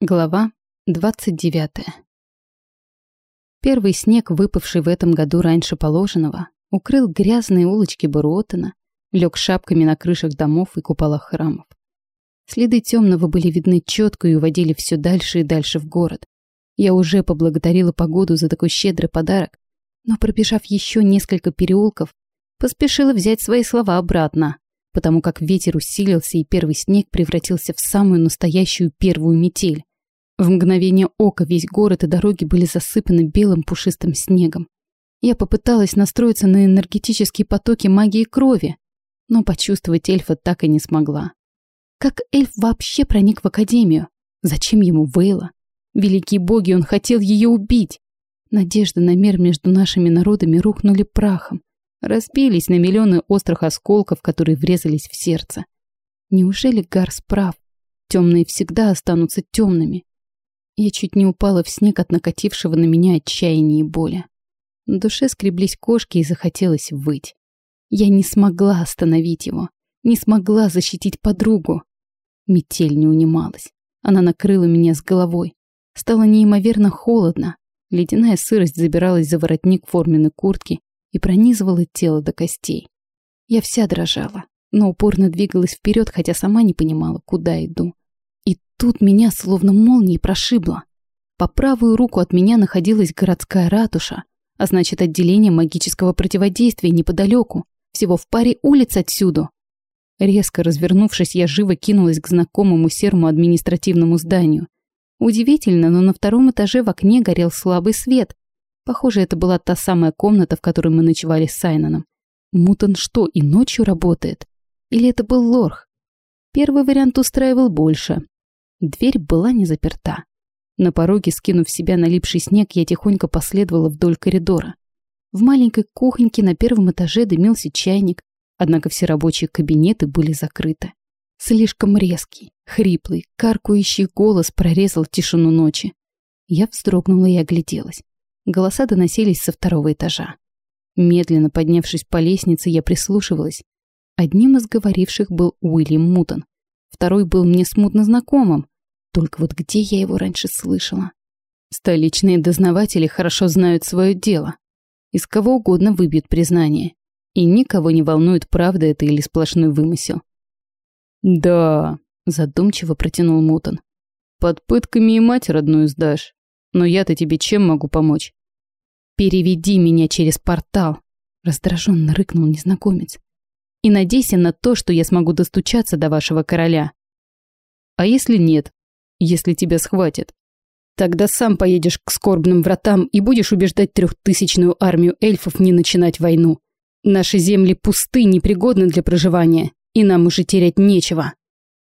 Глава 29. Первый снег, выпавший в этом году раньше положенного, укрыл грязные улочки Баруотена, лег шапками на крышах домов и куполах храмов. Следы темного были видны четко и уводили все дальше и дальше в город. Я уже поблагодарила погоду за такой щедрый подарок, но пробежав еще несколько переулков, поспешила взять свои слова обратно, потому как ветер усилился и первый снег превратился в самую настоящую первую метель. В мгновение ока весь город и дороги были засыпаны белым пушистым снегом. Я попыталась настроиться на энергетические потоки магии крови, но почувствовать эльфа так и не смогла. Как эльф вообще проник в Академию? Зачем ему Вейла? Великие боги, он хотел ее убить. Надежды на мир между нашими народами рухнули прахом, разбились на миллионы острых осколков, которые врезались в сердце. Неужели Гарс прав? Темные всегда останутся темными. Я чуть не упала в снег от накатившего на меня отчаяния и боли. На душе скреблись кошки и захотелось выть. Я не смогла остановить его, не смогла защитить подругу. Метель не унималась. Она накрыла меня с головой. Стало неимоверно холодно. Ледяная сырость забиралась за воротник форменной куртки и пронизывала тело до костей. Я вся дрожала, но упорно двигалась вперед, хотя сама не понимала, куда иду. Тут меня словно молнией прошибло. По правую руку от меня находилась городская ратуша, а значит отделение магического противодействия неподалеку, всего в паре улиц отсюда. Резко развернувшись, я живо кинулась к знакомому серому административному зданию. Удивительно, но на втором этаже в окне горел слабый свет. Похоже, это была та самая комната, в которой мы ночевали с Сайноном. Мутон что, и ночью работает? Или это был Лорх? Первый вариант устраивал больше, Дверь была не заперта. На пороге, скинув себя налипший снег, я тихонько последовала вдоль коридора. В маленькой кухоньке на первом этаже дымился чайник, однако все рабочие кабинеты были закрыты. Слишком резкий, хриплый, каркающий голос прорезал тишину ночи. Я вздрогнула и огляделась. Голоса доносились со второго этажа. Медленно поднявшись по лестнице, я прислушивалась. Одним из говоривших был Уильям Мутон. Второй был мне смутно знакомым. Только вот где я его раньше слышала? Столичные дознаватели хорошо знают свое дело. Из кого угодно выбьют признание. И никого не волнует, правда это или сплошной вымысел. «Да», — задумчиво протянул Мутон. «Под пытками и мать родную сдашь. Но я-то тебе чем могу помочь?» «Переведи меня через портал», — раздраженно рыкнул незнакомец и надейся на то, что я смогу достучаться до вашего короля. А если нет? Если тебя схватят? Тогда сам поедешь к скорбным вратам и будешь убеждать трехтысячную армию эльфов не начинать войну. Наши земли пусты, непригодны для проживания, и нам уже терять нечего.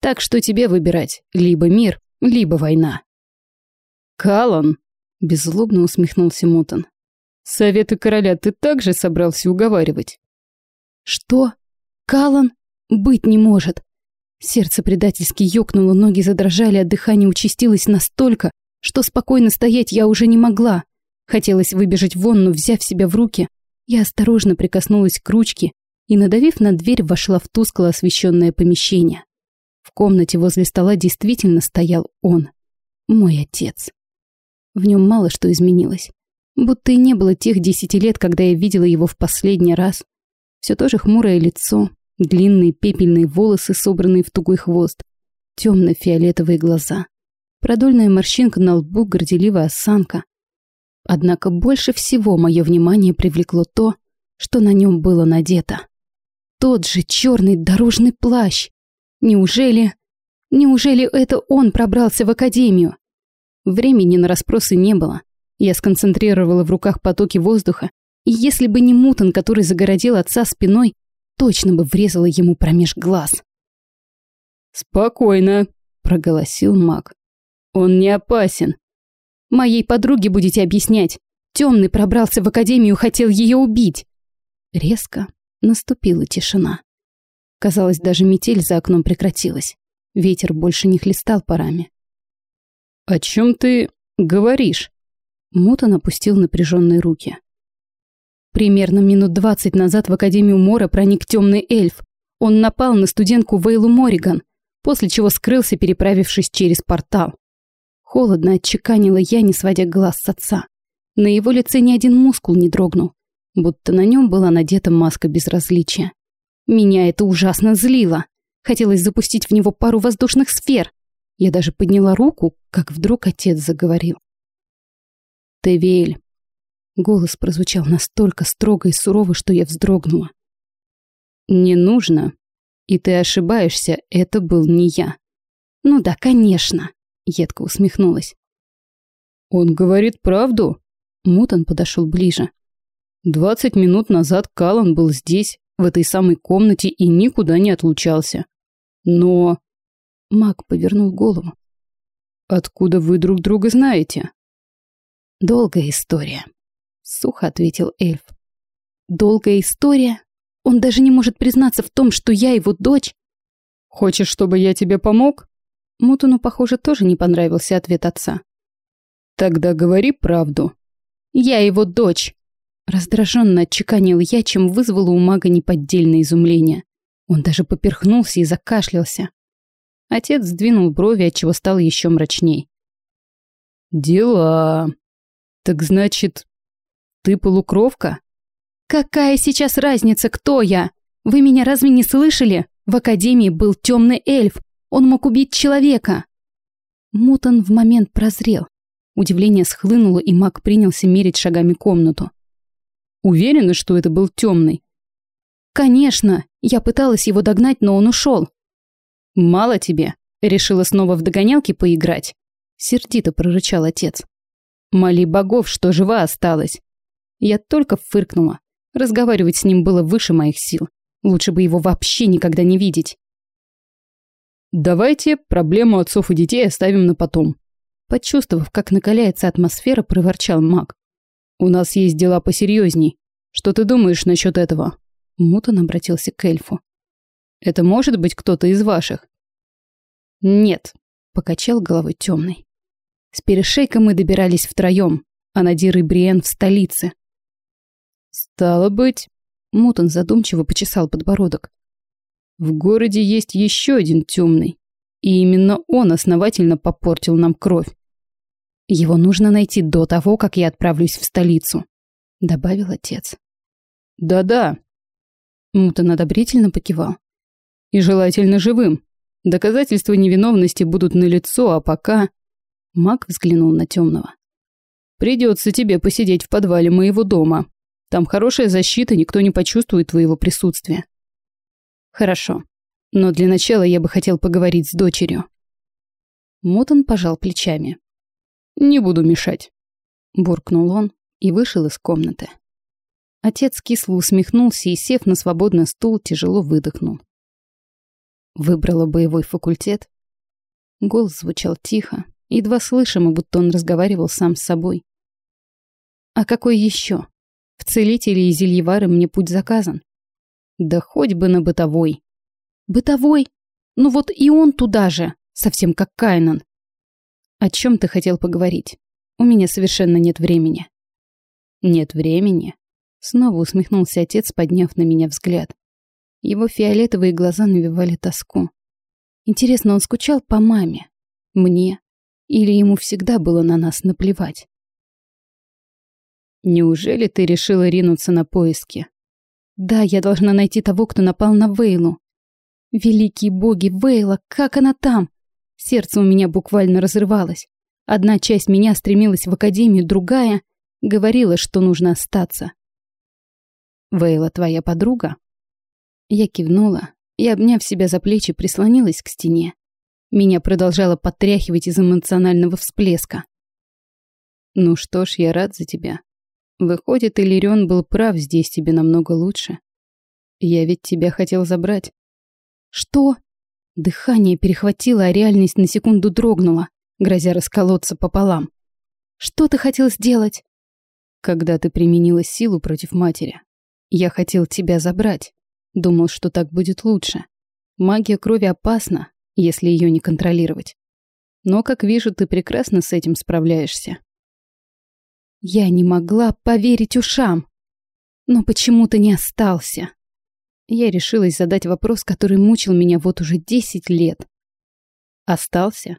Так что тебе выбирать, либо мир, либо война. Калан, беззлобно усмехнулся Мутон. Советы короля ты также собрался уговаривать? Что? Калан быть не может. Сердце предательски ёкнуло, ноги задрожали, а дыхание участилось настолько, что спокойно стоять я уже не могла. Хотелось выбежать вон, но, взяв себя в руки, я осторожно прикоснулась к ручке и, надавив на дверь, вошла в тускло освещенное помещение. В комнате возле стола действительно стоял он, мой отец. В нем мало что изменилось. Будто и не было тех десяти лет, когда я видела его в последний раз. Все то же хмурое лицо, длинные пепельные волосы, собранные в тугой хвост, темно-фиолетовые глаза, продольная морщинка на лбу, горделивая осанка. Однако больше всего мое внимание привлекло то, что на нем было надето. Тот же черный дорожный плащ. Неужели... Неужели это он пробрался в академию? Времени на расспросы не было. Я сконцентрировала в руках потоки воздуха и если бы не Мутон, который загородил отца спиной, точно бы врезала ему промеж глаз. «Спокойно», — проголосил маг. «Он не опасен. Моей подруге будете объяснять. Темный пробрался в академию, хотел ее убить». Резко наступила тишина. Казалось, даже метель за окном прекратилась. Ветер больше не хлестал парами. «О чем ты говоришь?» Мутон опустил напряженные руки. Примерно минут двадцать назад в Академию Мора проник темный эльф. Он напал на студентку Вейлу Мориган, после чего скрылся, переправившись через портал. Холодно отчеканила я, не сводя глаз с отца. На его лице ни один мускул не дрогнул, будто на нем была надета маска безразличия. Меня это ужасно злило. Хотелось запустить в него пару воздушных сфер. Я даже подняла руку, как вдруг отец заговорил. «Тевель». Голос прозвучал настолько строго и сурово, что я вздрогнула. «Не нужно. И ты ошибаешься, это был не я». «Ну да, конечно», — едко усмехнулась. «Он говорит правду?» Мутон подошел ближе. «Двадцать минут назад Калан был здесь, в этой самой комнате, и никуда не отлучался. Но...» Маг повернул голову. «Откуда вы друг друга знаете?» «Долгая история», — сухо ответил эльф. «Долгая история? Он даже не может признаться в том, что я его дочь». «Хочешь, чтобы я тебе помог?» Мутуну, похоже, тоже не понравился ответ отца. «Тогда говори правду». «Я его дочь!» Раздраженно отчеканил я, чем вызвало у мага неподдельное изумление. Он даже поперхнулся и закашлялся. Отец сдвинул брови, отчего стало еще мрачней. «Дела. Так значит, ты полукровка?» «Какая сейчас разница, кто я? Вы меня разве не слышали? В Академии был темный эльф. Он мог убить человека». Мутон в момент прозрел. Удивление схлынуло, и маг принялся мерить шагами комнату. «Уверена, что это был темный?» «Конечно. Я пыталась его догнать, но он ушел. «Мало тебе?» Решила снова в догонялки поиграть. Сердито прорычал отец. «Моли богов, что жива осталась». Я только фыркнула. Разговаривать с ним было выше моих сил. Лучше бы его вообще никогда не видеть. «Давайте проблему отцов и детей оставим на потом». Почувствовав, как накаляется атмосфера, проворчал маг. «У нас есть дела посерьезней. Что ты думаешь насчет этого?» Мутон обратился к эльфу. Это может быть кто-то из ваших? Нет, покачал головой темный. С перешейка мы добирались втроем, а Надир и Бриен в столице. Стало быть, Мутон задумчиво почесал подбородок. В городе есть еще один темный, и именно он основательно попортил нам кровь. Его нужно найти до того, как я отправлюсь в столицу, добавил отец. Да-да. Мутон одобрительно покивал. И желательно живым. Доказательства невиновности будут налицо, а пока... Мак взглянул на темного. Придется тебе посидеть в подвале моего дома. Там хорошая защита, никто не почувствует твоего присутствия. Хорошо. Но для начала я бы хотел поговорить с дочерью. Мотон пожал плечами. Не буду мешать. Буркнул он и вышел из комнаты. Отец кисло усмехнулся и, сев на свободный стул, тяжело выдохнул. Выбрала боевой факультет. Голос звучал тихо, едва слышимо, будто он разговаривал сам с собой. А какой еще? Целители и зельевары мне путь заказан. Да хоть бы на бытовой. Бытовой? Ну вот и он туда же, совсем как Кайнан. О чем ты хотел поговорить? У меня совершенно нет времени. Нет времени? Снова усмехнулся отец, подняв на меня взгляд. Его фиолетовые глаза навевали тоску. Интересно, он скучал по маме? Мне? Или ему всегда было на нас наплевать? Неужели ты решила ринуться на поиски? Да, я должна найти того, кто напал на Вейлу. Великие боги, Вейла, как она там? Сердце у меня буквально разрывалось. Одна часть меня стремилась в академию, другая говорила, что нужно остаться. Вейла твоя подруга? Я кивнула и, обняв себя за плечи, прислонилась к стене. Меня продолжало потряхивать из эмоционального всплеска. «Ну что ж, я рад за тебя. Выходит, Иллирион был прав, здесь тебе намного лучше. Я ведь тебя хотел забрать». «Что?» Дыхание перехватило, а реальность на секунду дрогнула, грозя расколоться пополам. «Что ты хотел сделать?» «Когда ты применила силу против матери, я хотел тебя забрать. Думал, что так будет лучше. Магия крови опасна, если ее не контролировать. Но, как вижу, ты прекрасно с этим справляешься. Я не могла поверить ушам. Но почему ты не остался? Я решилась задать вопрос, который мучил меня вот уже десять лет. Остался?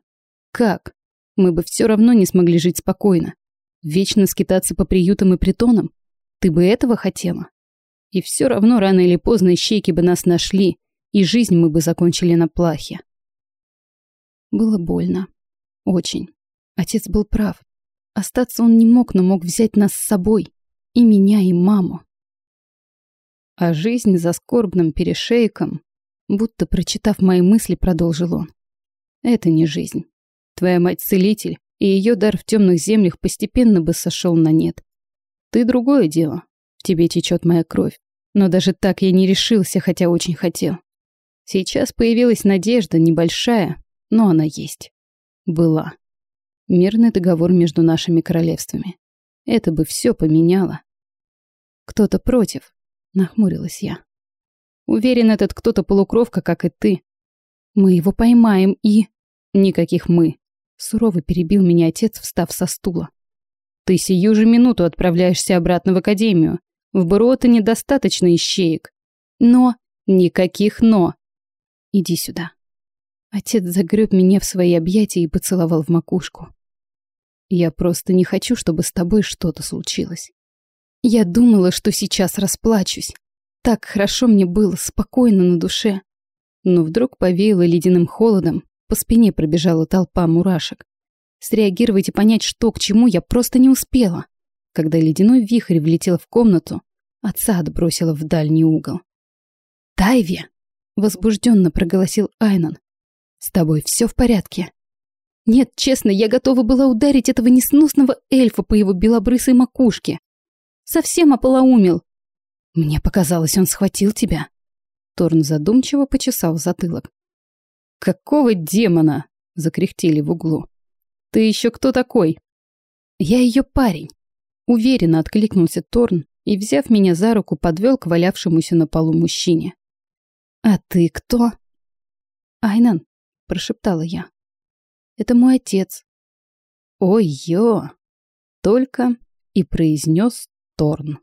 Как? Мы бы все равно не смогли жить спокойно. Вечно скитаться по приютам и притонам. Ты бы этого хотела? И все равно рано или поздно ищейки бы нас нашли, и жизнь мы бы закончили на плахе. Было больно. Очень. Отец был прав. Остаться он не мог, но мог взять нас с собой. И меня, и маму. А жизнь за скорбным перешейком, будто прочитав мои мысли, продолжил он. Это не жизнь. Твоя мать целитель, и ее дар в темных землях постепенно бы сошел на нет. Ты другое дело. В тебе течет моя кровь. Но даже так я не решился, хотя очень хотел. Сейчас появилась надежда, небольшая, но она есть. Была. Мирный договор между нашими королевствами. Это бы все поменяло. Кто-то против, нахмурилась я. Уверен, этот кто-то полукровка, как и ты. Мы его поймаем и... Никаких «мы». Сурово перебил меня отец, встав со стула. Ты сию же минуту отправляешься обратно в академию. В Баруоте недостаточно ищеек. Но... Никаких «но». Иди сюда. Отец загреб меня в свои объятия и поцеловал в макушку. Я просто не хочу, чтобы с тобой что-то случилось. Я думала, что сейчас расплачусь. Так хорошо мне было, спокойно на душе. Но вдруг повеяло ледяным холодом, по спине пробежала толпа мурашек. Среагировать и понять, что к чему, я просто не успела. Когда ледяной вихрь влетел в комнату, отца отбросила в дальний угол. «Тайви!» — возбужденно проголосил Айнон. «С тобой все в порядке?» Нет, честно, я готова была ударить этого несносного эльфа по его белобрысой макушке. Совсем ополоумел. Мне показалось, он схватил тебя. Торн задумчиво почесал затылок. «Какого демона?» — закряхтели в углу. «Ты еще кто такой?» «Я ее парень», — уверенно откликнулся Торн и, взяв меня за руку, подвел к валявшемуся на полу мужчине. «А ты кто?» «Айнан», — прошептала я. «Это мой отец». «Ой-ё!» — только и произнес Торн.